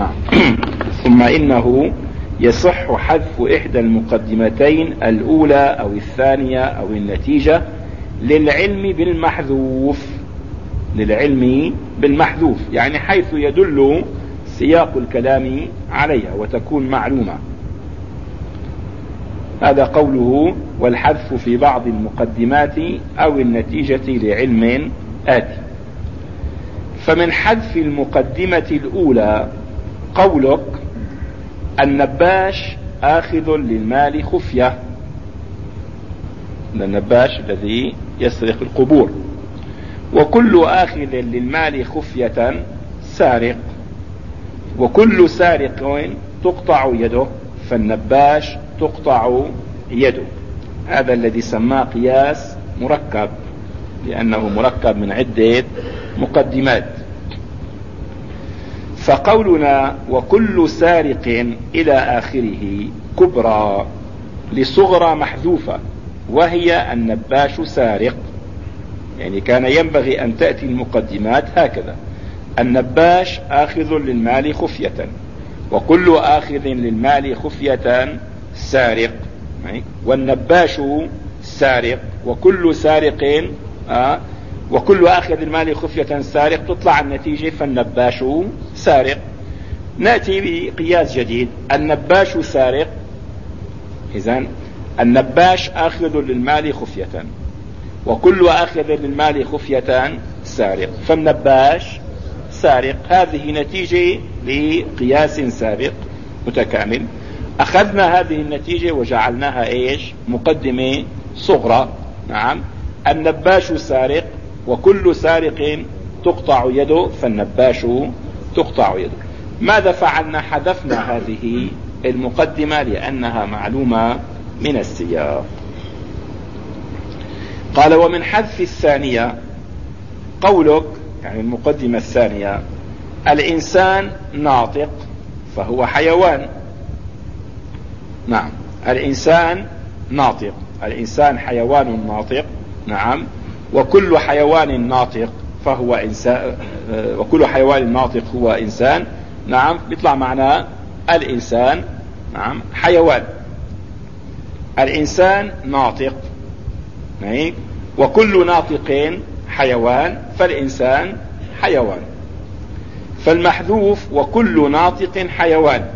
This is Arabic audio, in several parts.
نعم. ثم إنه يصح حذف إحدى المقدمتين الأولى أو الثانية أو النتيجة للعلم بالمحذوف. للعلم بالمحذوف يعني حيث يدل سياق الكلام عليها وتكون معلومة. هذا قوله والحذف في بعض المقدمات أو النتيجة لعلم آتي. فمن حذف المقدمة الأولى قولك النباش آخذ للمال خفية. النباش الذي يسرق القبور. وكل آخذ للمال خفية سارق. وكل سارق تقطع يده فالنباش تقطع يده. هذا الذي سماه قياس مركب لأنه مركب من عدة مقدمات. فقولنا وكل سارق إلى آخره كبرى لصغرى محذوفة وهي النباش سارق. يعني كان ينبغي أن تأتي المقدمات هكذا. النباش آخذ للمال خفية وكل آخذ للمال خفية سارق. والنباش سارق وكل سارق آه وكل آخذ المال خفية سارق تطلع النتيجة فالنباش سارق. نأتي بقياس جديد. النباش سارق. إذا النباش آخذ للمال خفية. وكل آخذ للمال خفية سارق. فالنباش سارق. هذه نتيجة لقياس سابق متكامل. أخذنا هذه النتيجة وجعلناها إيش؟ مقدمة صغرى. نعم. النباش سارق. وكل سارق تقطع يده فالنباش تقطع يده. ماذا فعلنا؟ حذفنا هذه المقدمة لأنها معلومة من السياق. قال ومن حذف الثانية قولك يعني المقدمة الثانية الإنسان ناطق فهو حيوان. نعم الإنسان ناطق الإنسان حيوان ناطق. نعم وكل حيوان ناطق فهو إنسان وكل حيوان ناطق هو إنسان. نعم بيطلع معنا الإنسان. نعم حيوان. الإنسان ناطق. يعني وكل ناطق حيوان فالإنسان حيوان. فالمحذوف وكل ناطق حيوان.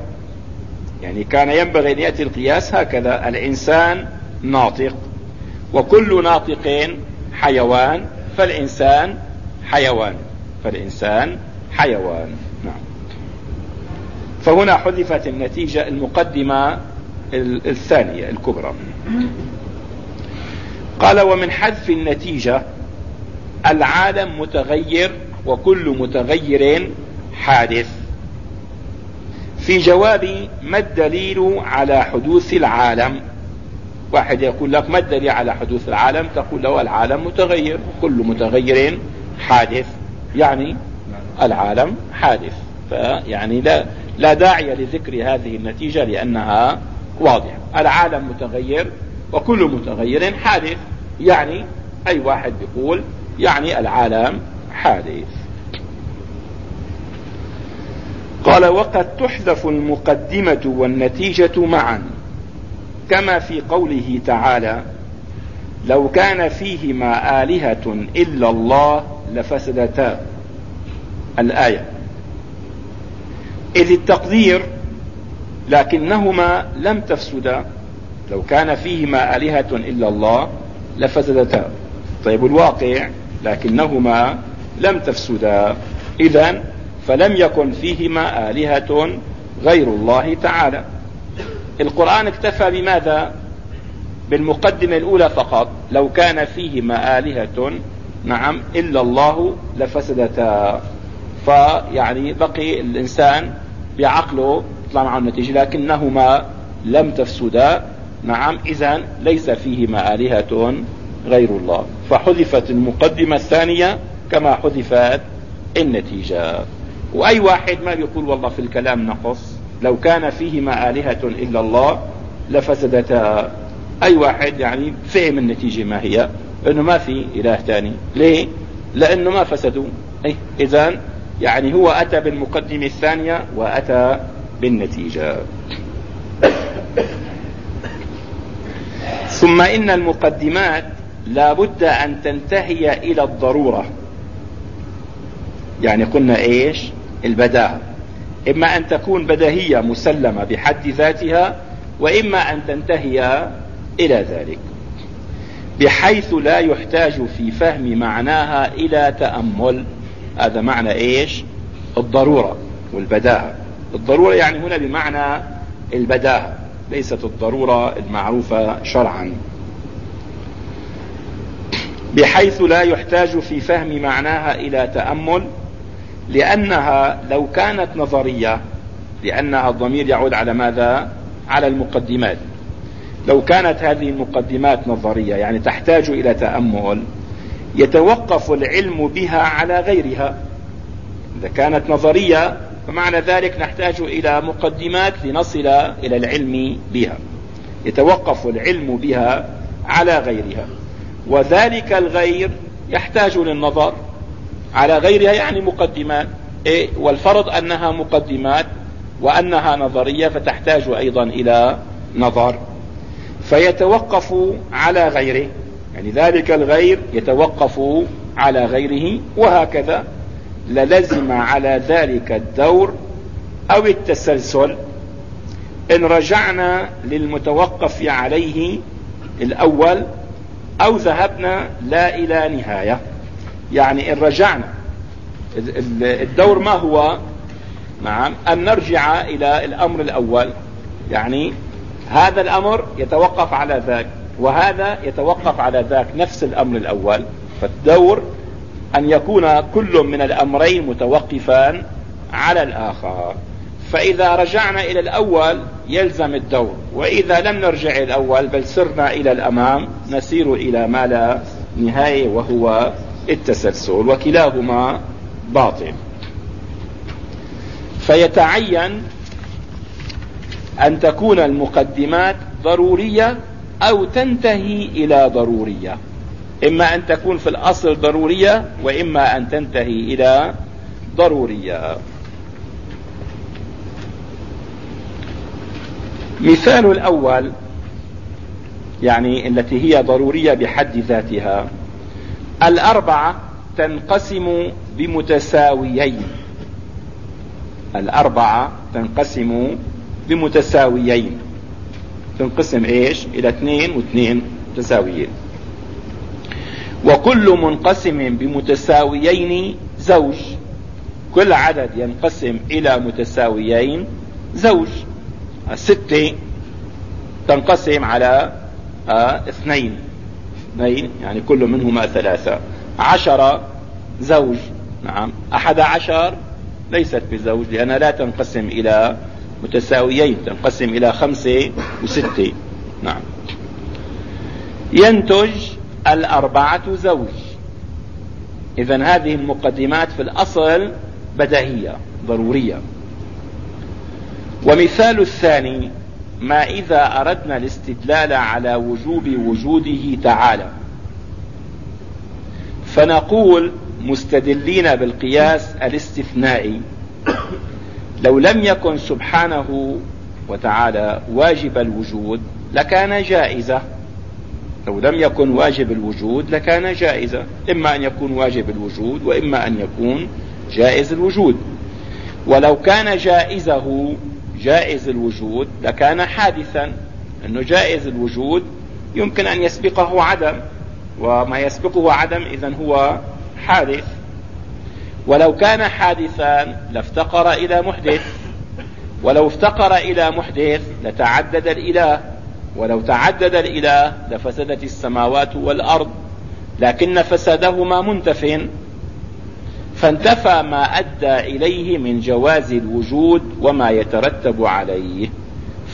يعني كان ينبغي أن يأتي القياس هكذا. الإنسان ناطق. وكل ناطق حيوان فالإنسان حيوان. فالإنسان حيوان. نعم. فهنا حذفت النتيجة المقدمة الثانية الكبرى. قال ومن حذف النتيجة العالم متغير وكل متغير حادث. في جواب ما الدليل على حدوث العالم؟ واحد يقول لك ما الدليل على حدوث العالم؟ تقول له العالم متغير كل متغير حادث. يعني العالم حادث. فيعني لا لا داعي لذكر هذه النتيجة لأنها واضحة. العالم متغير وكل متغير حادث. يعني أي واحد يقول يعني العالم حادث. قال وقد تحذف المقدمة والنتيجة معا. كما في قوله تعالى لو كان فيهما آلهة إلا الله لفسدتا الآية. إذ التقدير لكنهما لم تفسدا لو كان فيهما آلهة إلا الله لفسدتا طيب الواقع لكنهما لم تفسدا. إذا فلم يكن فيهما آلهة غير الله تعالى. القرآن اكتفى بماذا؟ بالمقدمة الأولى فقط. لو كان فيهما آلهة نعم إلا الله لفسدتا. فيعني بقي الإنسان بعقله يطلع معه النتيجة لكنهما لم تفسدا. نعم إذا ليس فيهما آلهة غير الله. فحذفت المقدمة الثانية كما حذفت النتيجة. وأي واحد ما بيقول والله في الكلام نقص. لو كان فيهما آلهة إلا الله لفسدتا. أي واحد يعني فهم النتيجة ما هي؟ إنه ما في إله ثاني ليه؟ لأنه ما فسدوا. اي اذا يعني هو أتى بالمقدمة الثانية وأتى بالنتيجة. ثم إن المقدمات لا بد أن تنتهي إلى الضرورة. يعني قلنا إيش؟ البداهة. إما أن تكون بدهية مسلمة بحد ذاتها وإما أن تنتهي إلى ذلك. بحيث لا يحتاج في فهم معناها إلى تأمل. هذا معنى إيش؟ الضرورة والبداهة. الضرورة يعني هنا بمعنى البداهة ليست الضرورة المعروفة شرعا. بحيث لا يحتاج في فهم معناها إلى تأمل. لأنها لو كانت نظرية لأنها الضمير يعود على ماذا؟ على المقدمات. لو كانت هذه المقدمات نظرية يعني تحتاج إلى تأمل يتوقف العلم بها على غيرها. إذا كانت نظرية فمعنى ذلك نحتاج إلى مقدمات لنصل إلى العلم بها. يتوقف العلم بها على غيرها. وذلك الغير يحتاج للنظر. على غيرها يعني مقدمات. إيه؟ والفرض أنها مقدمات وأنها نظرية فتحتاج أيضا إلى نظر. فيتوقف على غيره يعني ذلك الغير يتوقف على غيره وهكذا للزم على ذلك الدور أو التسلسل. إن رجعنا للمتوقف عليه الأول أو ذهبنا لا إلى نهاية. يعني إن رجعنا. الدور ما هو؟ نعم. أن نرجع إلى الأمر الأول. يعني هذا الأمر يتوقف على ذاك وهذا يتوقف على ذاك نفس الأمر الأول. فالدور أن يكون كل من الأمرين متوقفان على الآخر. فإذا رجعنا إلى الأول يلزم الدور. وإذا لم نرجع إلى الأول بل سرنا إلى الأمام نسير إلى ما لا نهاية وهو التسلسل وكلاهما باطل. فيتعين أن تكون المقدمات ضرورية أو تنتهي إلى ضرورية. إما أن تكون في الأصل ضرورية وإما أن تنتهي إلى ضرورية. مثال الأول يعني التي هي ضرورية بحد ذاتها. الأربعة تنقسم بمتساويين. الأربعة تنقسم بمتساويين. تنقسم إيش؟ إلى اثنين واثنين متساويين. وكل منقسم بمتساويين زوج. كل عدد ينقسم إلى متساويين زوج. الستة تنقسم على آه اثنين. اثنين يعني كل منهما ثلاثة. عشرة زوج نعم. أحد عشر ليست بزوج لانها لا تنقسم إلى متساويين تنقسم إلى خمسة وستة نعم. ينتج الأربعة زوج. إذا هذه المقدمات في الأصل بديهية ضرورية. ومثال الثاني ما إذا أردنا الاستدلال على وجوب وجوده تعالى. فنقول مستدلين بالقياس الاستثنائي. لو لم يكن سبحانه وتعالى واجب الوجود لكان جائزة. لو لم يكن واجب الوجود لكان جائزا إما أن يكون واجب الوجود وإما أن يكون جائز الوجود. ولو كان جائزه جائز الوجود لكان حادثا. أنه جائز الوجود يمكن أن يسبقه عدم وما يسبقه عدم إذا هو حادث. ولو كان حادثا لافتقر إلى محدث ولو افتقر إلى محدث لتعدد الإله ولو تعدد الإله لفسدت السماوات والأرض لكن فسادهما منتف. فانتفى ما أدى إليه من جواز الوجود وما يترتب عليه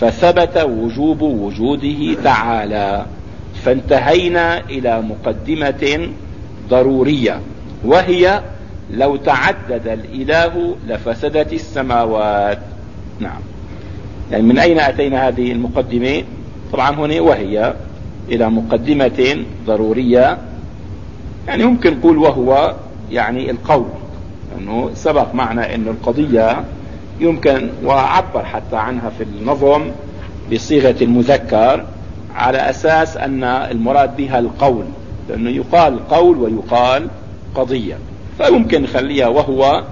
فثبت وجوب وجوده تعالى فانتهينا إلى مقدمة ضرورية وهي لو تعدد الإله لفسدت السماوات. نعم. يعني من أين أتينا هذه المقدمة؟ طبعا هنا وهي إلى مقدمة ضرورية يعني ممكن نقول وهو يعني القول. أنه سبق معنا أن القضية يمكن وعبر حتى عنها في النظم بصيغة المذكر على أساس أن المراد بها القول لأنه يقال قول ويقال قضية. فيمكن نخليها وهو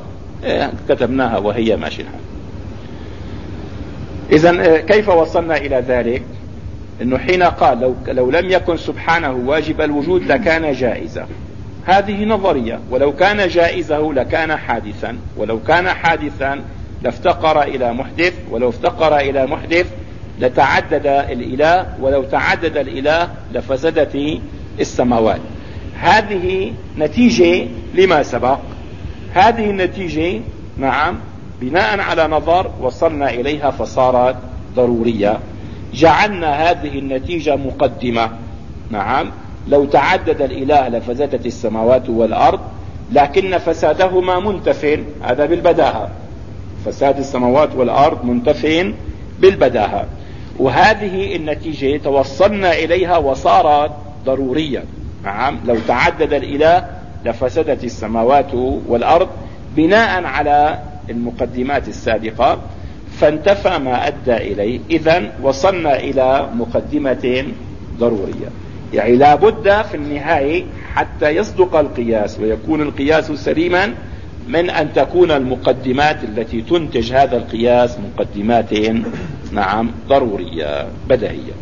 إيه، كتبناها وهي ماشي الحال إذا إيه، كيف وصلنا إلى ذلك؟ إنه حين قال لو, لو لم يكن سبحانه واجب الوجود لكان جائزا. هذه نظرية. ولو كان جائزه لكان حادثا. ولو كان حادثا لافتقر إلى محدث. ولو افتقر إلى محدث لتعدد الإله. ولو تعدد الإله لفسدت السماوات. هذه نتيجة لما سبق. هذه النتيجة نعم بناء على نظر وصلنا إليها فصارت ضرورية. جعلنا هذه النتيجة مقدمة. نعم. لو تعدد الإله لفسدت السماوات والأرض لكن فسادهما منتف هذا بالبداهة. فساد السماوات والأرض منتف بالبداهة. وهذه النتيجة توصلنا إليها وصارت ضرورية. نعم لو تعدد الإله لفسدت السماوات والأرض بناء على المقدمات السابقة فانتفى ما أدى إليه. اذا وصلنا إلى مقدمة ضرورية. يعني لابد في النهاية حتى يصدق القياس ويكون القياس سليما من أن تكون المقدمات التي تنتج هذا القياس مقدمات نعم ضرورية بدهية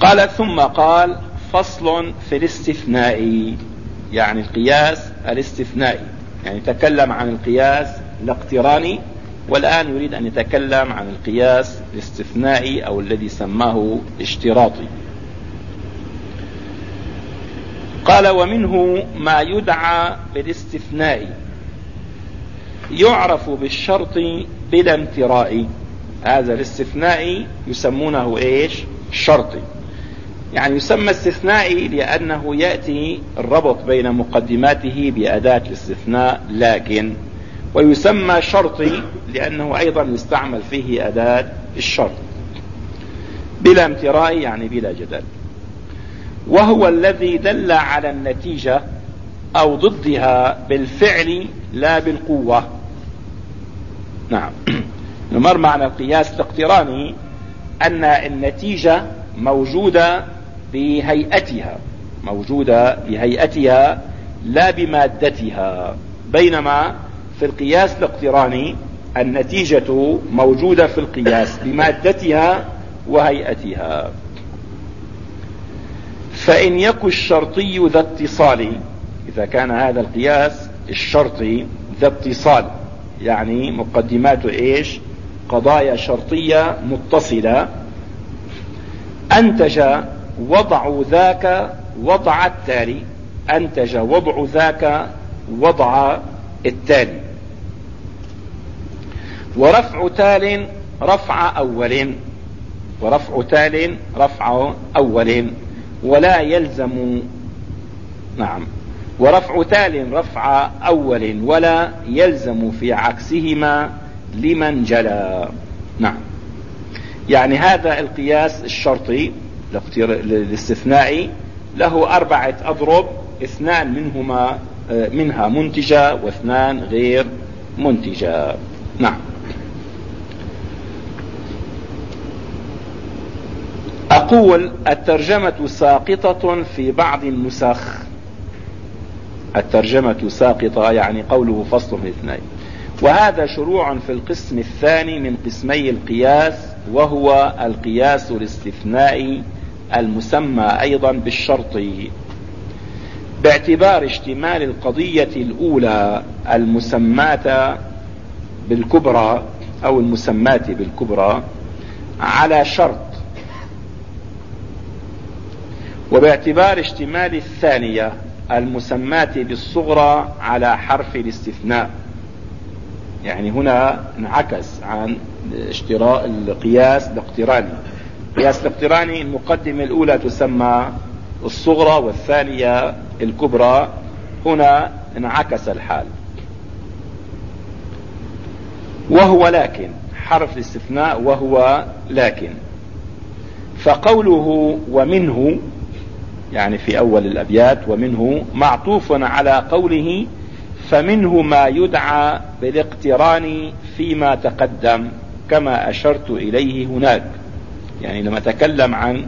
قال ثم قال فصل في الاستثناء يعني القياس الاستثنائي. يعني تكلم عن القياس الاقتراني والآن يريد أن يتكلم عن القياس الاستثنائي أو الذي سماه اشتراطي. قال ومنه ما يدعى بالاستثناء. يعرف بالشرط بلا امتراء هذا الاستثناء يسمونه إيش؟ شرطي يعني يسمى استثنائي لأنه يأتي الربط بين مقدماته بأداة الاستثناء لكن ويسمى شرطي لأنه أيضا يستعمل فيه أداة الشرط. بلا امتراء يعني بلا جدل. وهو الذي دل على النتيجة أو ضدها بالفعل لا بالقوة. نعم. نمر معنى القياس الاقتراني أن النتيجة موجودة بهيئتها موجودة بهيئتها لا بمادتها بينما في القياس الاقتراني النتيجة موجودة في القياس بمادتها وهيئتها. فإن يكن الشرطي ذا اتصال إذا كان هذا القياس الشرطي ذا اتصال يعني مقدمات إيش؟ قضايا شرطية متصلة أنتج وضع ذاك وضع التالي أنتج وضع ذاك وضع التالي. ورفع تال رفع أول. ورفع تال رفع أول. ولا يلزم. نعم. ورفع تال رفع أول. ولا يلزم في عكسهما لمن جلى نعم. يعني هذا القياس الشرطي الاستثنائي له أربعة أضرب اثنان منهما منها منتجة واثنان غير منتجة. نعم. أقول الترجمة ساقطة في بعض النسخ. الترجمة ساقطة يعني قوله فصل في اثنين. وهذا شروع في القسم الثاني من قسمي القياس وهو القياس الاستثنائي المسمى أيضا بالشرط. باعتبار اشتمال القضية الأولى المسماة بالكبرى أو المسماة بالكبرى على شرط وباعتبار اشتمال الثانية المسماة بالصغرى على حرف الاستثناء. يعني هنا انعكس عن اشتراء القياس الاقتراني. القياس الاقتراني المقدمة الأولى تسمى الصغرى والثانية الكبرى. هنا انعكس الحال. وهو لكن حرف الاستثناء وهو لكن. فقوله ومنه يعني في أول الأبيات ومنه معطوف على قوله فمنه ما يدعى بالاقتران فيما تقدم كما أشرت إليه هناك. يعني لما تكلم عن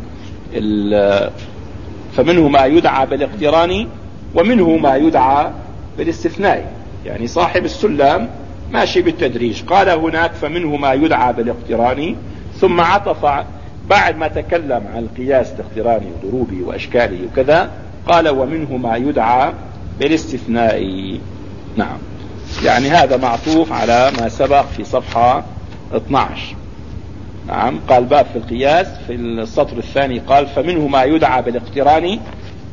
فمنه ما يدعى بالاقتران ومنه ما يدعى بالاستثناء. يعني صاحب السلم ماشي بالتدريج. قال هناك فمنه ما يدعى بالاقتران ثم عطف بعد ما تكلم عن القياس الاقتراني وضروبه واشكاله وكذا قال ومنه ما يدعى بالاستثناء. نعم. يعني هذا معطوف على ما سبق في صفحة 12 نعم. قال باب في القياس في السطر الثاني قال فمنه ما يدعى بالاقتران.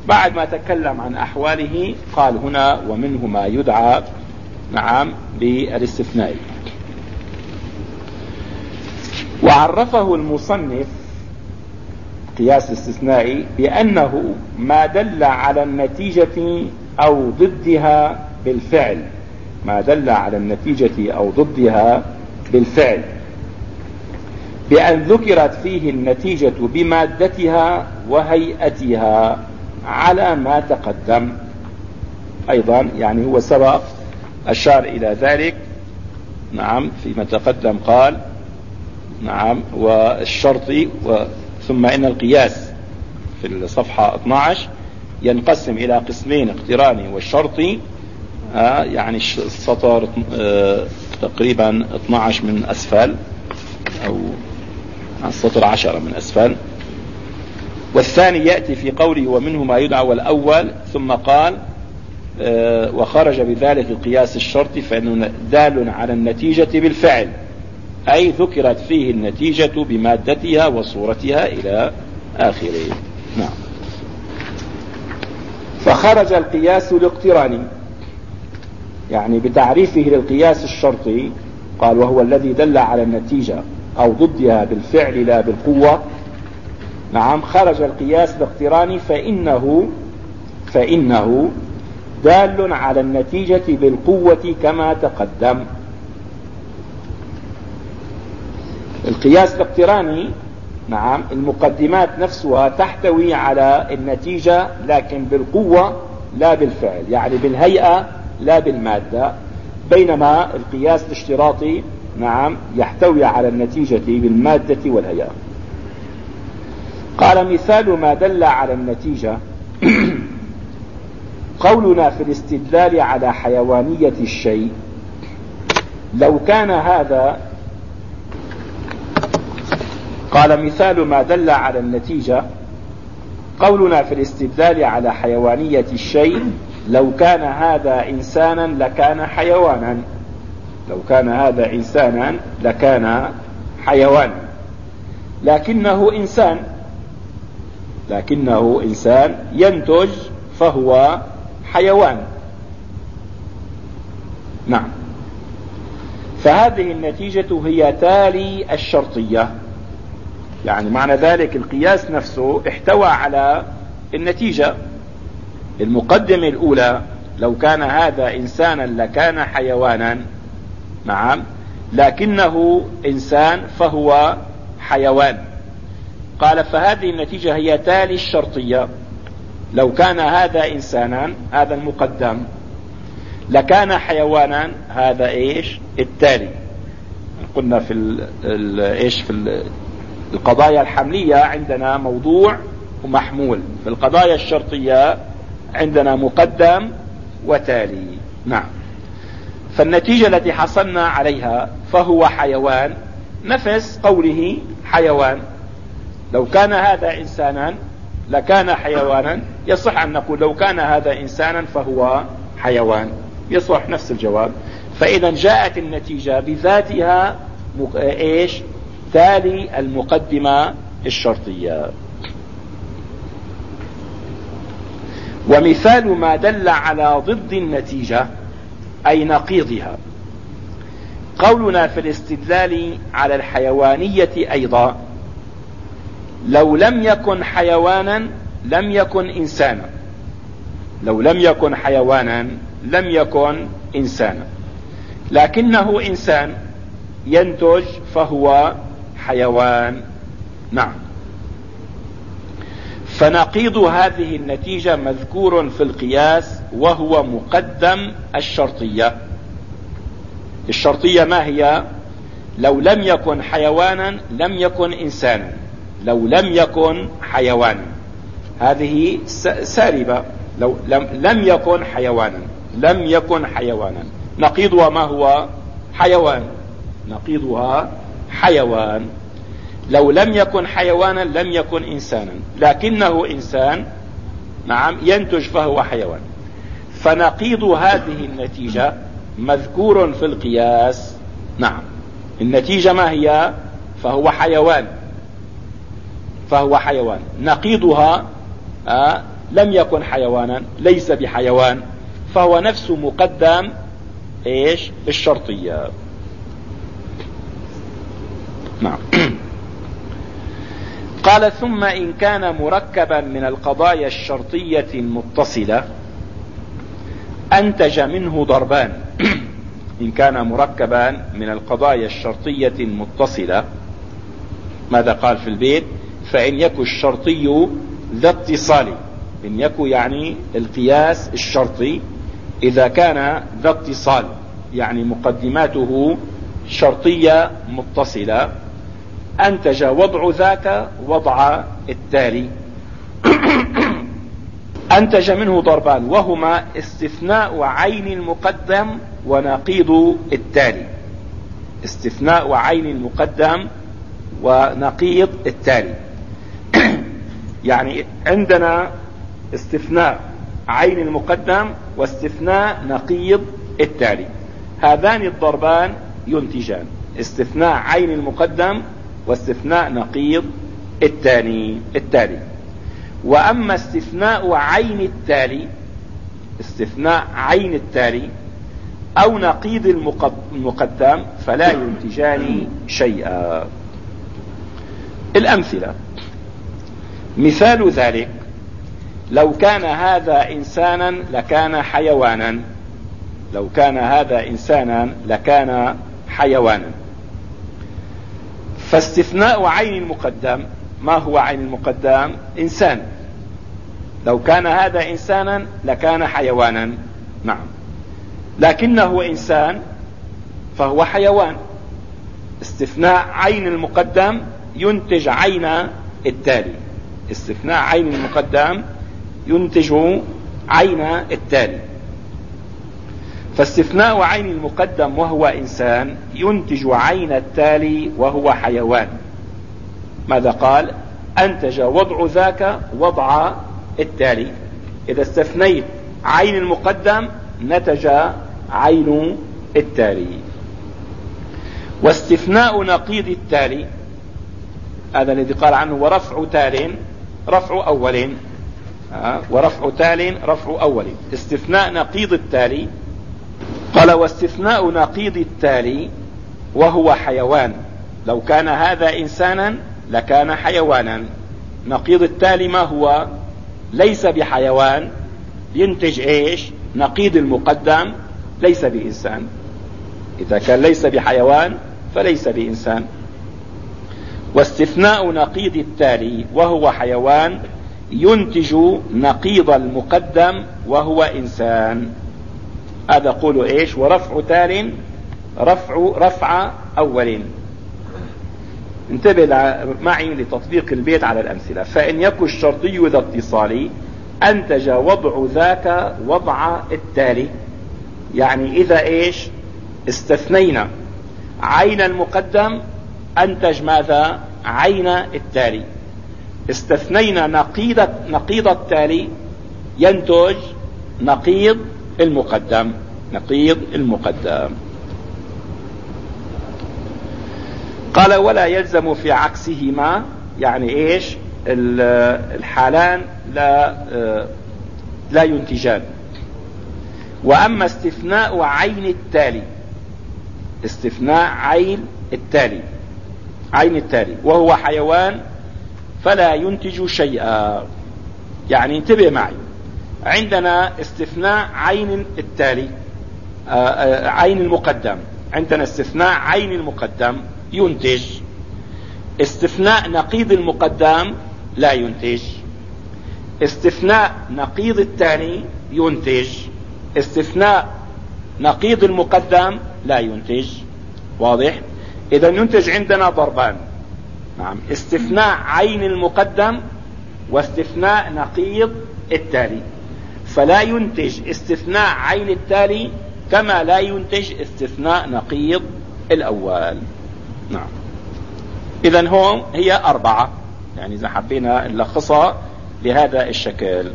بعد ما تكلم عن أحواله قال هنا ومنه ما يدعى نعم بالاستثناء. وعرفه المصنف قياس الاستثناء بأنه ما دل على النتيجة أو ضدها بالفعل. ما دل على النتيجة أو ضدها بالفعل. بأن ذكرت فيه النتيجة بمادتها وهيئتها على ما تقدم. أيضا يعني هو سبق أشار إلى ذلك. نعم فيما تقدم قال نعم والشرطي ثم إن القياس في الصفحة 12 ينقسم إلى قسمين اقتراني والشرطي آه يعني السطر آه تقريبا 12 من أسفل أو السطر 10 من أسفل. والثاني يأتي في قوله ومنه ما يدعى والأول ثم قال آه وخرج بذلك القياس الشرطي فإنه دال على النتيجة بالفعل. أي ذكرت فيه النتيجة بمادتها وصورتها إلى آخره. نعم. فخرج القياس الاقتراني يعني بتعريفه للقياس الشرطي قال وهو الذي دل على النتيجة أو ضدها بالفعل لا بالقوة. نعم خرج القياس الاقتراني فإنه فإنه دال على النتيجة بالقوة كما تقدم. القياس الاقتراني نعم المقدمات نفسها تحتوي على النتيجة لكن بالقوة لا بالفعل يعني بالهيئة لا بالمادة. بينما القياس الاشتراطي نعم يحتوي على النتيجة بالمادة والهيئة. قال مثال ما دل على النتيجة. قولنا في الاستدلال على حيوانية الشيء. لو كان هذا قال مثال ما دل على النتيجة قولنا في الاستدلال على حيوانية الشيء لو كان هذا إنسانا لكان حيوانا. لو كان هذا إنسانا لكان حيوانا لكنه إنسان. لكنه إنسان ينتج فهو حيوان. نعم. فهذه النتيجة هي تالي الشرطية. يعني معنى ذلك القياس نفسه احتوى على النتيجة المقدمة الأولى لو كان هذا إنسانا لكان حيوانا نعم لكنه إنسان فهو حيوان. قال فهذه النتيجة هي تالي الشرطية. لو كان هذا إنسانا هذا المقدم لكان حيوانا هذا إيش؟ التالي. قلنا في ال إيش؟ في القضايا الحملية عندنا موضوع ومحمول في القضايا الشرطية عندنا مقدم وتالي. نعم. فالنتيجة التي حصلنا عليها فهو حيوان نفس قوله حيوان. لو كان هذا إنسانا لكان حيوانا يصح أن نقول لو كان هذا إنسانا فهو حيوان. يصح نفس الجواب. فإذا جاءت النتيجة بذاتها إيش؟ تالي المقدمة الشرطية. ومثال ما دل على ضد النتيجة أي نقيضها. قولنا في الاستدلال على الحيوانية أيضا لو لم يكن حيوانا لم يكن إنسانا. لو لم يكن حيوانا لم يكن إنسانا. لكنه إنسان ينتج فهو حيوان. نعم. فنقيض هذه النتيجة مذكور في القياس وهو مقدم الشرطية. الشرطية ما هي؟ لو لم يكن حيوانا لم يكن إنسانا. لو لم يكن حيوانا. هذه سالبة لو لم, لم يكن حيوانا. لم يكن حيوانا. نقيضها ما هو؟ حيوان. نقيضها حيوان. لو لم يكن حيوانا لم يكن إنسانا. لكنه إنسان نعم ينتج فهو حيوان. فنقيض هذه النتيجة مذكور في القياس. نعم. النتيجة ما هي؟ فهو حيوان. فهو حيوان. نقيضها آه لم يكن حيوانا ليس بحيوان. فهو نفس مقدم إيش؟ الشرطية. نعم. قال ثم إن كان مركبا من القضايا الشرطية المتصلة أنتج منه ضربان. إن كان مركبا من القضايا الشرطية المتصلة. ماذا قال في البيت؟ فإن يكن الشرطي ذا اتصال. إن يكن يعني القياس الشرطي. إذا كان ذا اتصال يعني مقدماته شرطية متصلة. أنتج وضع ذاك وضع التالي. أنتج منه ضربان وهما استثناء عين المقدم ونقيض التالي. استثناء عين المقدم ونقيض التالي. يعني عندنا استثناء عين المقدم واستثناء نقيض التالي. هذان الضربان ينتجان استثناء عين المقدم واستثناء نقيض الثاني التالي. وأما استثناء عين التالي استثناء عين التالي أو نقيض المقدم فلا ينتجان شيئا. الأمثلة. مثال ذلك لو كان هذا إنسانا لكان حيوانا. لو كان هذا إنسانا لكان حيوانا. فاستثناء عين المقدم ما هو عين المقدم؟ إنسان. لو كان هذا إنسانا لكان حيوانا. نعم. لكنه إنسان فهو حيوان. استثناء عين المقدم ينتج عين التالي. استثناء عين المقدم ينتج عين التالي. فاستثناء عين المقدم وهو إنسان ينتج عين التالي وهو حيوان. ماذا قال؟ أنتج وضع ذاك وضع التالي. إذا استثنيت عين المقدم نتج عين التالي. واستثناء نقيض التالي هذا الذي قال عنه ورفع تال رفع اول آه، ورفع تال رفع اول استثناء نقيض التالي قال واستثناء نقيض التالي وهو حيوان. لو كان هذا إنسانا لكان حيوانا. نقيض التالي ما هو؟ ليس بحيوان. ينتج إيش؟ نقيض المقدم ليس بإنسان. إذا كان ليس بحيوان فليس بإنسان. واستثناء نقيض التالي وهو حيوان ينتج نقيض المقدم وهو إنسان. هذا قولوا إيش؟ ورفع تال رفع رفع أول. انتبه معي لتطبيق البيت على الأمثلة. فإن يكن الشرطي ذا اتصال أنتج وضع ذاك وضع التالي يعني إذا إيش؟ استثنينا. عين المقدم أنتج ماذا؟ عين التالي استثنينا نقيض نقيض التالي ينتج نقيض المقدم نقيض المقدم. قال ولا يلزم في عكسهما. يعني إيش؟ الحالان لا لا ينتجان. وأما استثناء عين التالي استثناء عين التالي عين التالي وهو حيوان فلا ينتج شيئا. يعني انتبه معي. عندنا استثناء عين التالي آه، آه، عين المقدم. عندنا استثناء عين المقدم ينتج. استثناء نقيض المقدم لا ينتج. استثناء نقيض الثاني ينتج. استثناء نقيض المقدم لا ينتج. واضح؟ إذا ينتج عندنا ضربان. نعم. استثناء عين المقدم واستثناء نقيض التالي. فلا ينتج استثناء عين التالي كما لا ينتج استثناء نقيض الأول. نعم. اذا هون هي أربعة. يعني إذا حبينا نلخصها بهذا الشكل.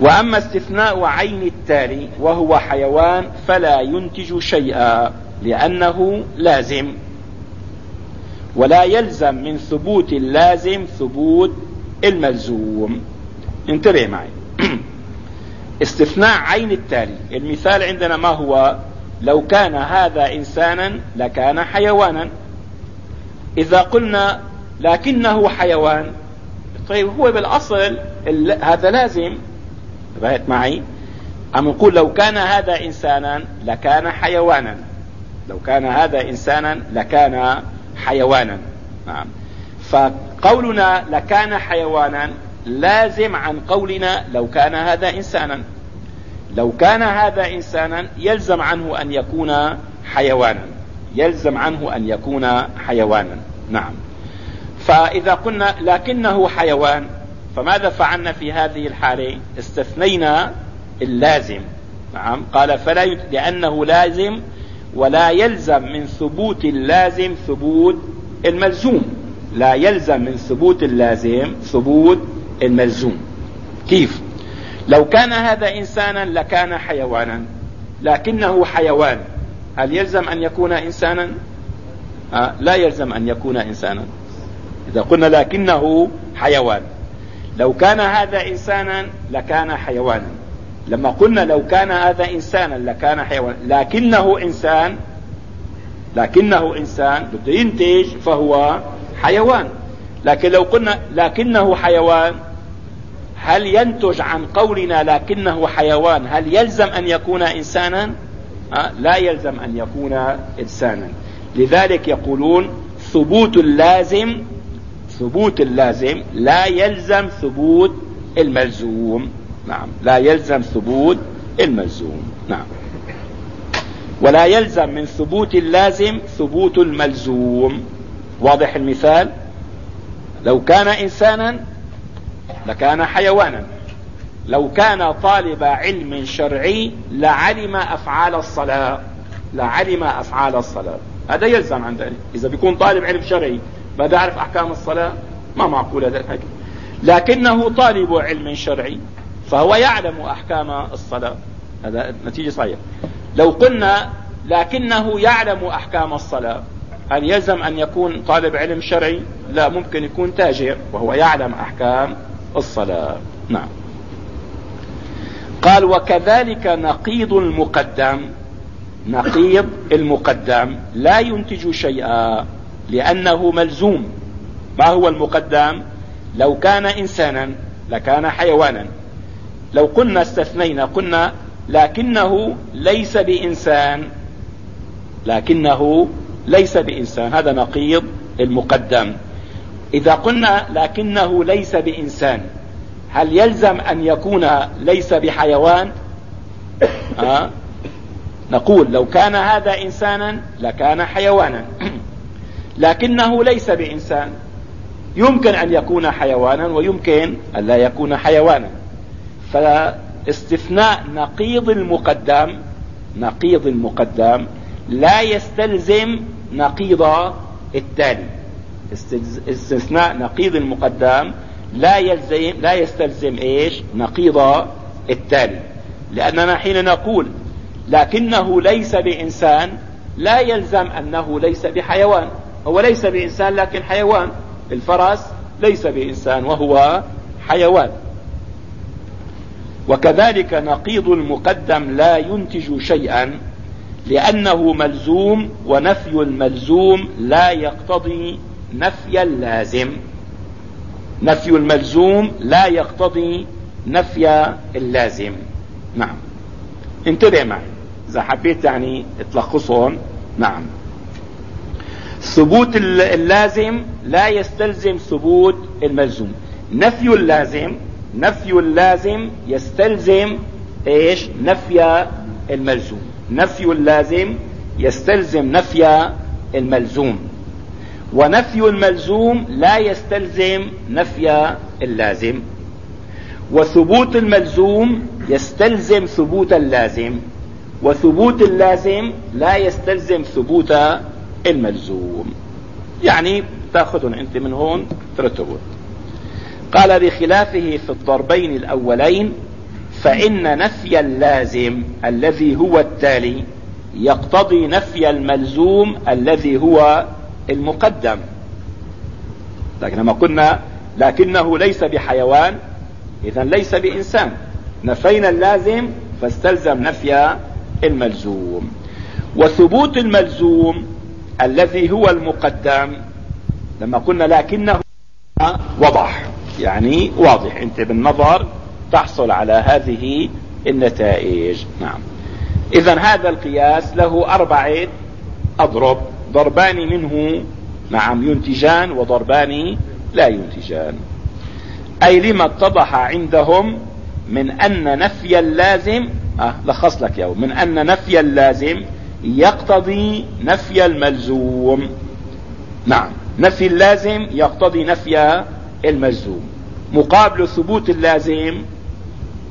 وأما استثناء عين التالي وهو حيوان فلا ينتج شيئا لأنه لازم. ولا يلزم من ثبوت اللازم ثبوت الملزوم. انتبه معي. استثناء عين التالي. المثال عندنا ما هو؟ لو كان هذا إنسانا لكان حيوانا. إذا قلنا لكنه حيوان طيب هو بالأصل هذا لازم. انتبهت معي؟ عم نقول لو كان هذا إنسانا لكان حيوانا؟ لو كان هذا إنسانا لكان حيوانا. نعم. فقولنا لكان حيوانا لازم عن قولنا لو كان هذا إنسانا. لو كان هذا إنسانا يلزم عنه أن يكون حيوانا. يلزم عنه أن يكون حيوانا. نعم. فإذا قلنا لكنه حيوان فماذا فعلنا في هذه الحالة؟ استثنينا اللازم. نعم. قال فلا يت... لأنه لازم ولا يلزم من ثبوت اللازم ثبوت الملزوم. لا يلزم من ثبوت اللازم ثبوت الملزوم. كيف؟ لو كان هذا إنسانا لكان حيوانا. لكنه حيوان. هل يلزم أن يكون إنسانا؟ آه لا يلزم أن يكون إنسانا. إذا قلنا لكنه حيوان. لو كان هذا إنسانا لكان حيوانا. لما قلنا لو كان هذا إنسانا لكان حيوانا. لكنه إنسان لكنه إنسان بده ينتج فهو حيوان. لكن لو قلنا لكنه حيوان هل ينتج عن قولنا لكنه حيوان؟ هل يلزم أن يكون إنسانا؟ أه؟ لا يلزم أن يكون إنسانا. لذلك يقولون ثبوت اللازم ثبوت اللازم لا يلزم ثبوت الملزوم. نعم لا يلزم ثبوت الملزوم. نعم. ولا يلزم من ثبوت اللازم ثبوت الملزوم. واضح المثال؟ لو كان إنسانا لكان حيوانا. لو كان طالب علم شرعي لعلم أفعال الصلاة. لعلم أفعال الصلاة. هذا يلزم عن ذلك إذا بيكون طالب علم شرعي بدي أعرف أحكام الصلاة ما معقول هذا لكنه طالب علم شرعي فهو يعلم أحكام الصلاة. هذا نتيجة صحيحة. لو قلنا لكنه يعلم أحكام الصلاة هل يلزم أن يكون طالب علم شرعي؟ لا ممكن يكون تاجر وهو يعلم أحكام الصلاة. نعم. قال وكذلك نقيض المقدم نقيض المقدم لا ينتج شيئا لأنه ملزوم. ما هو المقدم؟ لو كان إنسانا لكان حيوانا. لو قلنا استثنينا قلنا لكنه ليس بإنسان لكنه ليس بإنسان. هذا نقيض المقدم. إذا قلنا لكنه ليس بإنسان هل يلزم أن يكون ليس بحيوان؟ أه؟ نقول لو كان هذا إنسانا لكان حيوانا. لكنه ليس بإنسان. يمكن أن يكون حيوانا ويمكن أن لا يكون حيوانا. فاستثناء نقيض المقدم نقيض المقدم لا يستلزم نقيض التالي. استثناء نقيض المقدم لا يلزم لا يستلزم إيش؟ نقيض التالي. لأننا حين نقول لكنه ليس بإنسان لا يلزم أنه ليس بحيوان. هو ليس بإنسان لكن حيوان. الفرس ليس بإنسان وهو حيوان. وكذلك نقيض المقدم لا ينتج شيئا لأنه ملزوم ونفي الملزوم لا يقتضي نفي اللازم نفي الملزوم لا يقتضي نفي اللازم. نعم. انتبه معي. إذا حبيت يعني تلخصهم. نعم. ثبوت اللازم لا يستلزم ثبوت الملزوم. نفي اللازم نفي اللازم يستلزم إيش؟ نفي الملزوم. نفي اللازم يستلزم نفي الملزوم. ونفي الملزوم لا يستلزم نفي اللازم. وثبوت الملزوم يستلزم ثبوت اللازم وثبوت اللازم لا يستلزم ثبوت الملزوم. يعني تاخذهم أنت من هون ترتبون قال بخلافه في الضربين الأولين فإن نفي اللازم الذي هو التالي يقتضي نفي الملزوم الذي هو المقدم. لكن لما قلنا لكنه ليس بحيوان اذا ليس بإنسان. نفينا اللازم فاستلزم نفي الملزوم. وثبوت الملزوم الذي هو المقدم لما قلنا لكنه وضح يعني واضح. أنت بالنظر تحصل على هذه النتائج. نعم. اذا هذا القياس له أربعة أضرب. ضربان منه نعم ينتجان وضربان لا ينتجان. أي لما اتضح عندهم من أن نفي اللازم أه لخص لك يوم من أن نفي اللازم يقتضي نفي الملزوم. نعم نفي اللازم يقتضي نفي الملزوم. مقابل ثبوت اللازم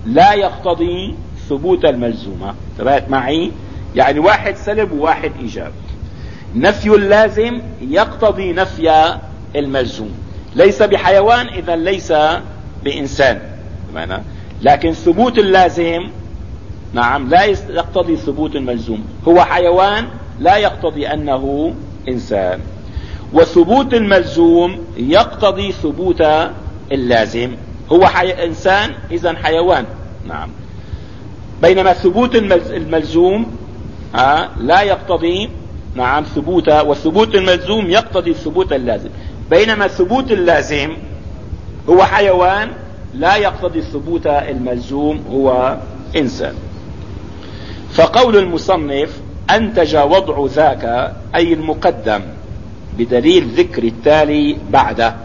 لا يقتضي ثبوت الملزومة تبعت معي؟ يعني واحد سلب وواحد إيجاب. نفي اللازم يقتضي نفي الملزوم. ليس بحيوان إذا ليس بإنسان. بمعنى؟ لكن ثبوت اللازم نعم لا يقتضي ثبوت الملزوم. هو حيوان لا يقتضي أنه إنسان. وثبوت الملزوم يقتضي ثبوت اللازم. هو حي... إنسان اذا حيوان. نعم. بينما ثبوت الملزوم آه لا يقتضي نعم ثبوت والثبوت الملزوم يقتضي ثبوت اللازم. بينما ثبوت اللازم هو حيوان لا يقتضي ثبوت الملزوم هو إنسان. فقول المصنف انتج وضع ذاك أي المقدم بدليل ذكر التالي بعده.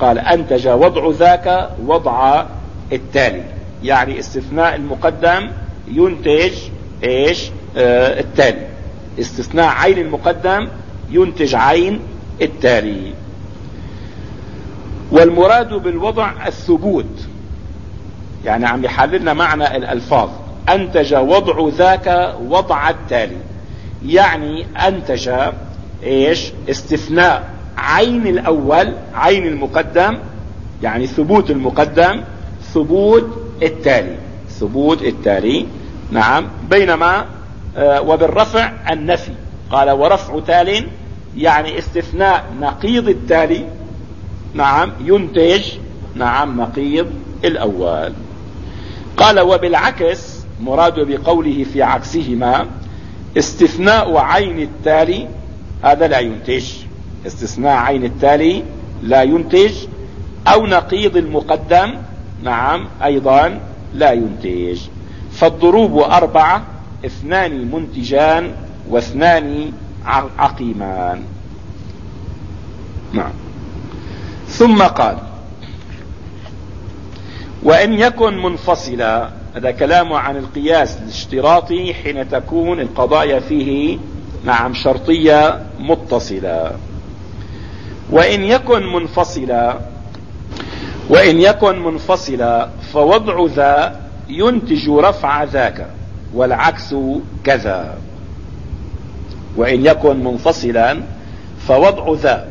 قال انتج وضع ذاك وضع التالي. يعني استثناء المقدم ينتج إيش؟ آه التالي. استثناء عين المقدم ينتج عين التالي. والمراد بالوضع الثبوت يعني عم يحللنا معنى الألفاظ. أنتج وضع ذاك وضع التالي. يعني أنتج إيش؟ استثناء عين الأول عين المقدم يعني ثبوت المقدم ثبوت التالي. ثبوت التالي. نعم. بينما وبالرفع النفي. قال ورفع تال يعني استثناء نقيض التالي نعم ينتج نعم نقيض الأول. قال وبالعكس مراد بقوله في عكسهما استثناء عين التالي هذا لا ينتج. استثناء عين التالي لا ينتج أو نقيض المقدم نعم أيضا لا ينتج. فالضروب أربعة اثنان منتجان واثنان عقيمان. نعم. ثم قال وإن يكن منفصلا هذا كلام عن القياس الاشتراطي حين تكون القضايا فيه نعم شرطية متصلة. وإن يكن منفصلا وإن يكن منفصلا فوضع ذا ينتج رفع ذاك. والعكس كذا. وإن يكن منفصلا فوضع ذا.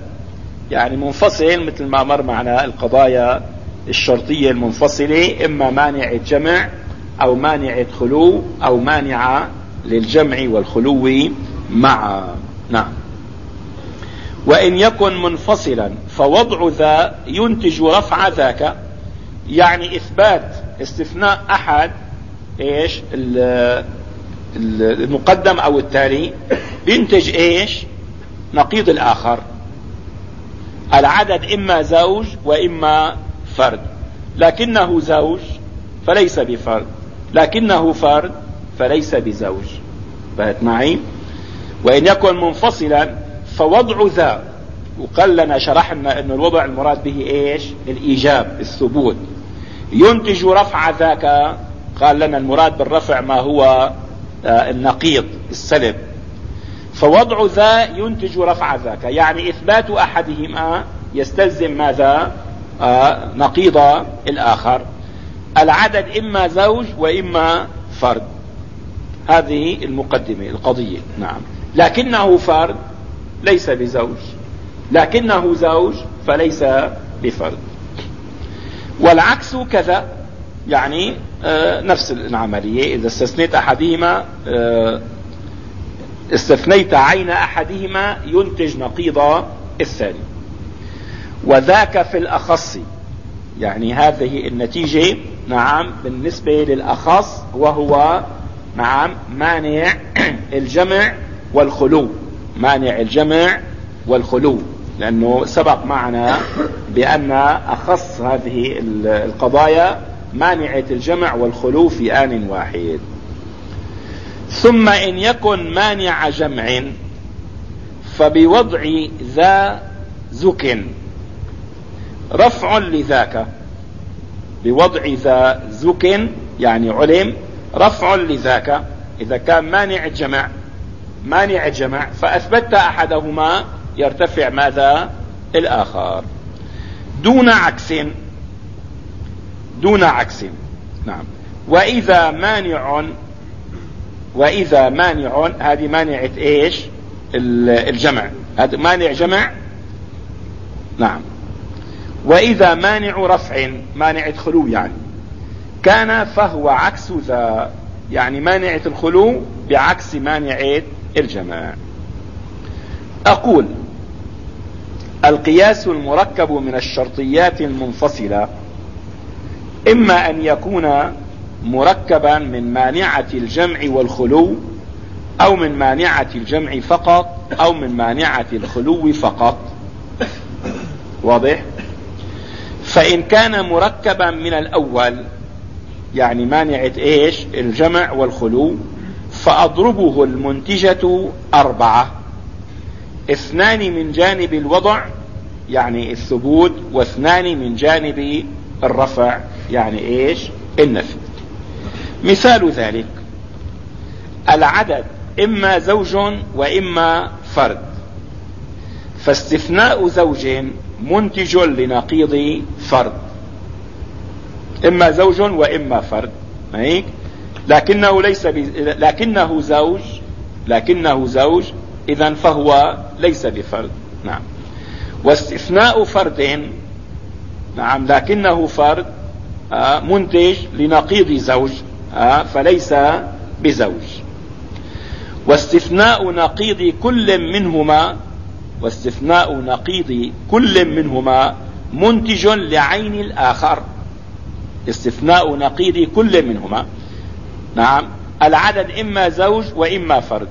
يعني منفصل مثل ما مر معنا القضايا الشرطية المنفصلة إما مانعة جمع أو مانعة خلو أو مانعة للجمع والخلو معا. نعم. وإن يكن منفصلا فوضع ذا ينتج رفع ذاك. يعني إثبات استثناء أحد إيش؟ المقدم أو التالي. ينتج إيش؟ نقيض الآخر. العدد إما زوج وإما فرد. لكنه زوج فليس بفرد. لكنه فرد فليس بزوج. فهت معي؟ وإن يكن منفصلا فوضع ذا. وقال لنا شرحنا أن الوضع المراد به إيش؟ الإيجاب الثبوت. ينتج رفع ذاك قال لنا المراد بالرفع ما هو آه، النقيض السلب. فوضع ذا ينتج رفع ذاك. يعني إثبات أحدهما يستلزم ماذا؟ آه نقيض الآخر. العدد إما زوج وإما فرد. هذه المقدمة القضية. نعم. لكنه فرد ليس بزوج. لكنه زوج فليس بفرد. والعكس كذا. يعني نفس العملية. إذا استثنيت أحدهما آه استثنيت عين أحدهما ينتج نقيض الثاني. وذاك في الأخص. يعني هذه النتيجة نعم بالنسبة للأخص وهو نعم مانع الجمع والخلو. مانع الجمع والخلو. لأنه سبق معنا بأن أخص هذه القضايا مانعة الجمع والخلو في آن واحد. ثم إن يكن مانع جمع فبوضع ذا زك. رفع لذاك بوضع ذا زك يعني علم. رفع لذاك إذا كان مانع الجمع مانع الجمع فأثبت أحدهما يرتفع ماذا؟ الآخر. دون عكس دون عكس. نعم. وإذا مانع وإذا مانع هذه مانعة إيش؟ الجمع. هذا مانع جمع؟ نعم. وإذا مانع رفع مانعة خلو يعني. كان فهو عكس ذا يعني مانعة الخلو بعكس مانعة الجماع أقول القياس المركب من الشرطيات المنفصلة إما أن يكون مركبا من مانعة الجمع والخلو أو من مانعة الجمع فقط أو من مانعة الخلو فقط. واضح؟ فإن كان مركبا من الأول يعني مانعة إيش؟ الجمع والخلو فأضربه المنتجة أربعة. اثنان من جانب الوضع يعني الثبوت واثنان من جانب الرفع يعني إيش؟ النفي. مثال ذلك العدد إما زوج وإما فرد. فاستثناء زوج منتج لنقيض فرد. إما زوج وإما فرد هيك لكنه ليس ب... لكنه زوج لكنه زوج اذا فهو ليس بفرد. نعم. واستثناء فرد نعم لكنه فرد آه منتج لنقيض زوج آه فليس بزوج. واستثناء نقيض كل منهما واستثناء نقيض كل منهما منتج لعين الآخر. استثناء نقيض كل منهما. نعم العدد إما زوج وإما فرد.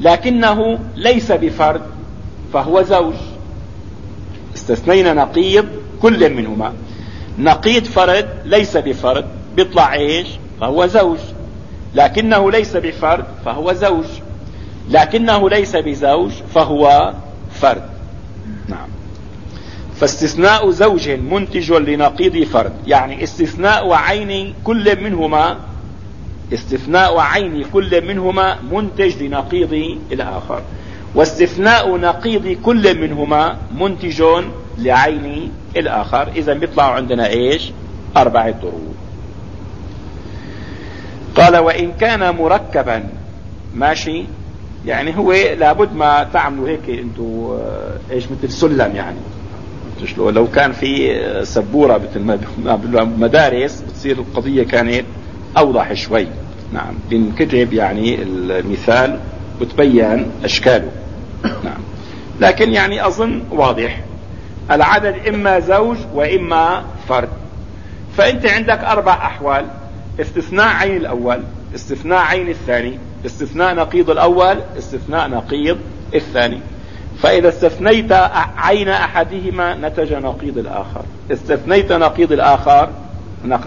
لكنه ليس بفرد فهو زوج. استثنينا نقيض كل منهما. نقيض فرد ليس بفرد بيطلع إيش؟ فهو زوج. لكنه ليس بفرد فهو زوج. لكنه ليس بزوج فهو فرد. نعم. فاستثناء زوج منتج لنقيض فرد. يعني استثناء عين كل منهما استثناء عين كل منهما منتج لنقيض الآخر. واستثناء نقيض كل منهما منتج لعين الآخر. إذا بيطلعوا عندنا إيش؟ أربعة ضروب قال وإن كان مركبا ماشي؟ يعني هو لابد ما تعملوا هيك أنتوا آه، إيش مثل سلم يعني. لو كان في سبورة مثل مدارس بتصير القضية كانت أوضح شوي. نعم. بنكتب يعني المثال وتبين أشكاله. نعم. لكن يعني أظن واضح. العدد إما زوج وإما فرد. فأنت عندك أربع أحوال استثناء عين الأول استثناء عين الثاني استثناء نقيض الأول استثناء نقيض الثاني. فإذا استثنيت عين أحدهما نتج نقيض الآخر. استثنيت نقيض الآخر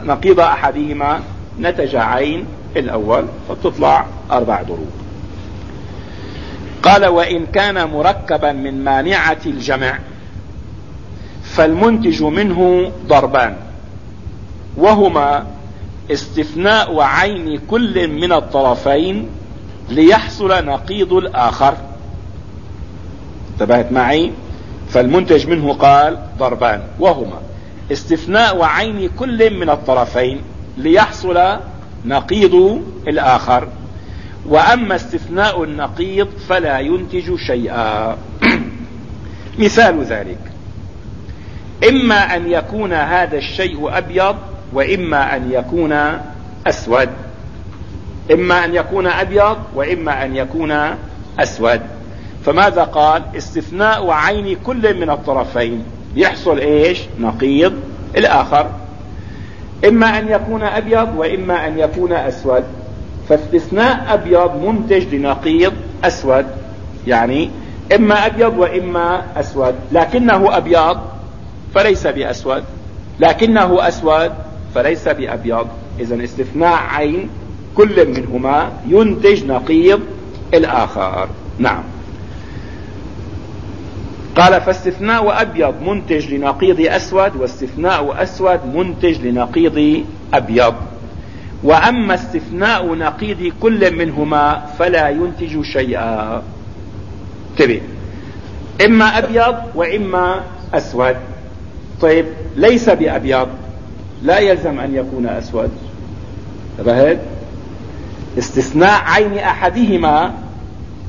نقيض أحدهما نتج عين الأول فتطلع أربع ضروب قال وإن كان مركبا من مانعة الجمع. فالمنتج منه ضربان. وهما استثناء عين كل من الطرفين ليحصل نقيض الآخر. انتبهت معي؟ فالمنتج منه قال ضربان. وهما استثناء عين كل من الطرفين ليحصل نقيض الآخر. وأما استثناء النقيض فلا ينتج شيئا. مثال ذلك. إما أن يكون هذا الشيء أبيض وإما أن يكون أسود. إما أن يكون أبيض وإما أن يكون أسود. فماذا قال؟ استثناء عين كل من الطرفين. يحصل إيش؟ نقيض. الآخر إما أن يكون أبيض وإما أن يكون أسود. فاستثناء أبيض منتج لنقيض أسود. يعني إما أبيض وإما أسود. لكنه أبيض فليس بأسود. لكنه أسود فليس بأبيض. اذا استثناء عين كل منهما ينتج نقيض الآخر. نعم. قال فاستثناء أبيض منتج لنقيض أسود واستثناء أسود منتج لنقيض أبيض. وأما استثناء نقيض كل منهما فلا ينتج شيئا. انتبه إما أبيض وإما أسود. طيب ليس بأبيض لا يلزم أن يكون أسود. انتبهت استثناء عين أحدهما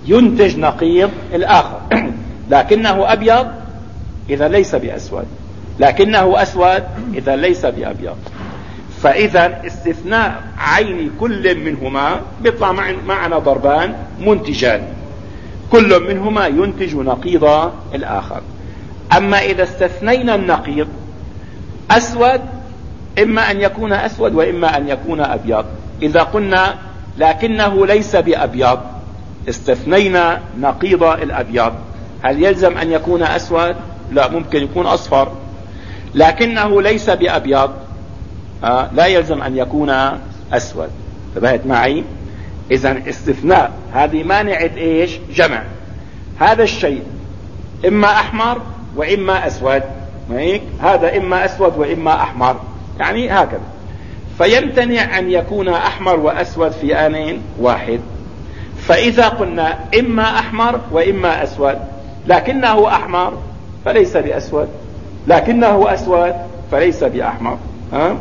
ينتج نقيض الآخر. لكنه أبيض إذا ليس بأسود. لكنه أسود إذا ليس بأبيض. فإذا استثناء عين كل منهما بيطلع معنا ضربان منتجان. كل منهما ينتج نقيض الآخر. أما إذا استثنينا النقيض أسود إما أن يكون أسود وإما أن يكون أبيض. إذا قلنا لكنه ليس بأبيض استثنينا نقيض الأبيض. هل يلزم أن يكون أسود؟ لا ممكن يكون أصفر. لكنه ليس بأبيض آه لا يلزم أن يكون أسود. انتبهت معي؟ إذا استثناء هذه مانعة إيش؟ جمع. هذا الشيء إما أحمر وإما أسود هيك هذا إما أسود وإما أحمر. يعني هكذا. فيمتنع أن يكون أحمر وأسود في آن واحد. فإذا قلنا إما أحمر وإما أسود لكنه أحمر فليس بأسود. لكنه أسود فليس بأحمر. ها؟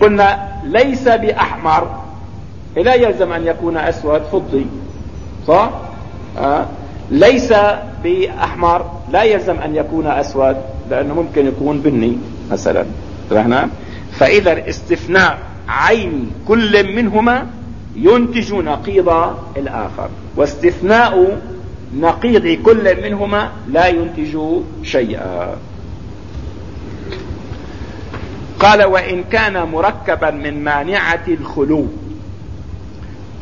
قلنا ليس بأحمر لا يلزم أن يكون أسود فضي. صح؟ ها؟ ليس بأحمر لا يلزم أن يكون أسود لأنه ممكن يكون بني مثلا. فهنا؟ فإذا استثناء عين كل منهما ينتج نقيض الآخر. واستثناء نقيض كل منهما لا ينتج شيئا. قال وإن كان مركبا من مانعة الخلو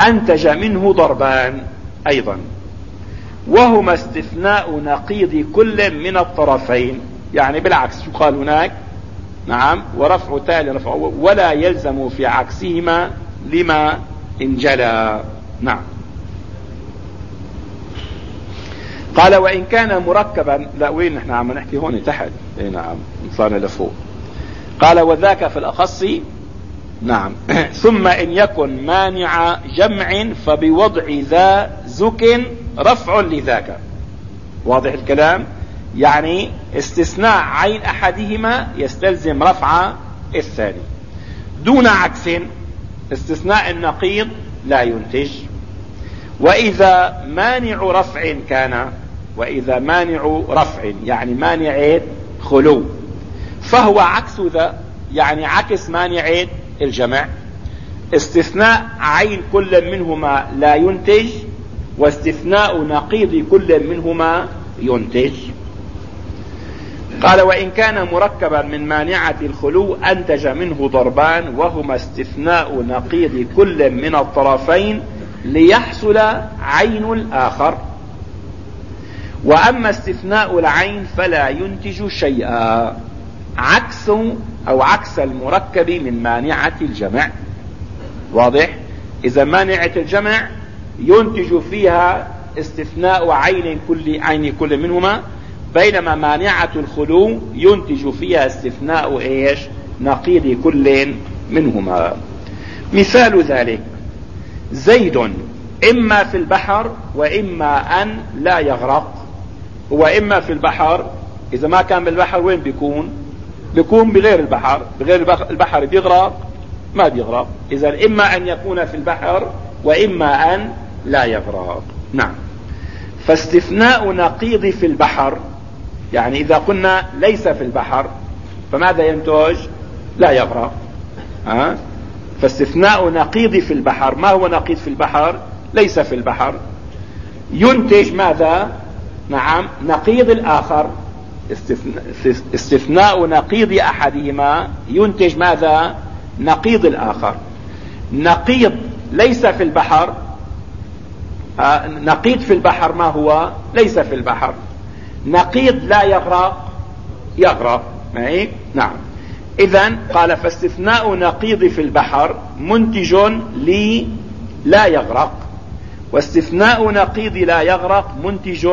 أنتج منه ضربان أيضا. وهما استثناء نقيض كل من الطرفين. يعني بالعكس شو قال هناك نعم ورفع تالي رفع ولا يلزم في عكسهما لما انجلى. نعم. قال وإن كان مركبا لا وين نحن؟ عم نحكي هون تحت. اي نعم صارنا لفوق. قال وذاك في الأخص نعم. ثم إن يكن مانع جمع فبوضع ذا زك رفع لذاك. واضح الكلام؟ يعني استثناء عين أحدهما يستلزم رفع الثاني. دون عكس استثناء النقيض لا ينتج. وإذا مانع رفع كان وإذا مانع رفع يعني مانع خلو. فهو عكس ذا يعني عكس مانع الجمع. استثناء عين كل منهما لا ينتج واستثناء نقيض كل منهما ينتج. قال وإن كان مركبا من مانعة الخلو أنتج منه ضربان وهما استثناء نقيض كل من الطرفين ليحصل عين الآخر. وأما استثناء العين فلا ينتج شيئا عكس أو عكس المركب من مانعة الجمع. واضح؟ إذا مانعة الجمع ينتج فيها استثناء عين كل عين كل منهما بينما مانعة الخلو ينتج فيها استثناء إيش؟ نقيض كل منهما. مثال ذلك زيد إما في البحر وإما أن لا يغرق هو اما في البحر إذا ما كان بالبحر وين بيكون؟ بيكون بغير البحر بغير البحر بيغرق ما بيغرق. إذا إما أن يكون في البحر وإما أن لا يغرق نعم. فاستثناء نقيض في البحر يعني إذا قلنا ليس في البحر فماذا ينتج؟ لا يغرق ها؟ فاستثناء نقيض في البحر ما هو نقيض في البحر؟ ليس في البحر. ينتج ماذا؟ نعم نقيض الآخر. استثناء نقيض أحدهما ينتج ماذا؟ نقيض الآخر. نقيض ليس في البحر نقيض في البحر ما هو؟ ليس في البحر. نقيض لا يغرق يغرق. معي؟ نعم. اذا قال فاستثناء نقيض في البحر منتج لي لا يغرق. واستثناء نقيض لا يغرق منتج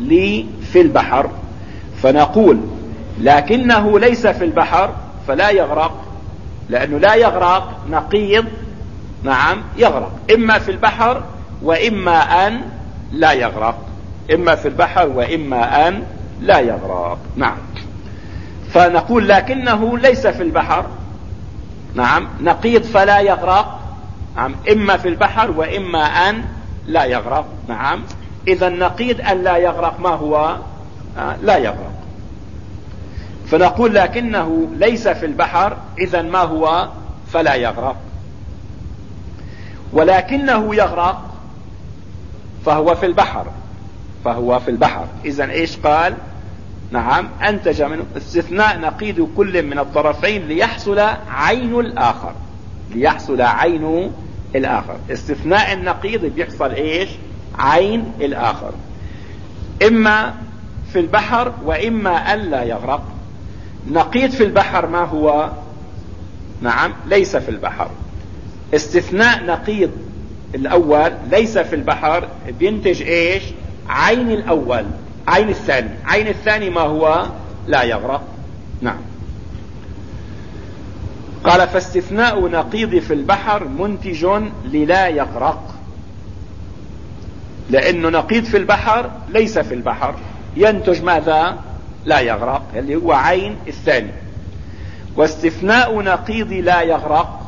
لي في البحر. فنقول لكنه ليس في البحر فلا يغرق. لأنه لا يغرق نقيض نعم يغرق. إما في البحر وإما أن لا يغرق. إما في البحر وإما أن لا يغرق. نعم. فنقول لكنه ليس في البحر. نعم. نقيض فلا يغرق. نعم. إما في البحر وإما أن لا يغرق. نعم. إذا نقيض أن لا يغرق ما هو؟ آه لا يغرق. فنقول لكنه ليس في البحر إذا ما هو؟ فلا يغرق. ولكنه يغرق. فهو في البحر. فهو في البحر. اذا إيش قال؟ نعم أنتج من استثناء نقيض كل من الطرفين ليحصل عين الآخر. ليحصل عين الآخر. استثناء النقيض بيحصل إيش؟ عين الآخر. إما في البحر وإما أن لا يغرق. نقيض في البحر ما هو؟ نعم ليس في البحر. استثناء نقيض الأول ليس في البحر بينتج إيش؟ عين الأول عين الثاني. عين الثاني ما هو؟ لا يغرق. نعم. قال فاستثناء نقيض في البحر منتج للا يغرق. لأنه نقيض في البحر ليس في البحر. ينتج ماذا؟ لا يغرق اللي هو عين الثاني. واستثناء نقيض لا يغرق.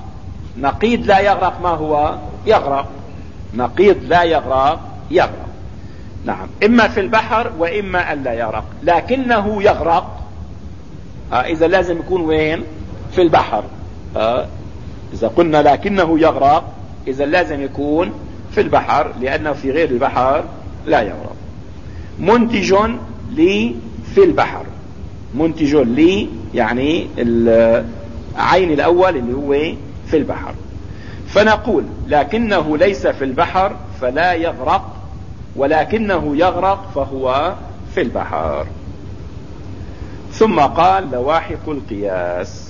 نقيض لا يغرق ما هو؟ يغرق. نقيض لا يغرق يغرق. نعم. إما في البحر وإما أن لا يغرق. لكنه يغرق. آه إذا لازم يكون وين؟ في البحر. آه إذا قلنا لكنه يغرق إذا لازم يكون في البحر لأنه في غير البحر لا يغرق. منتج لي في البحر. منتج لي يعني العين الأول اللي هو في البحر. فنقول لكنه ليس في البحر فلا يغرق ولكنه يغرق فهو في البحر. ثم قال لواحق القياس.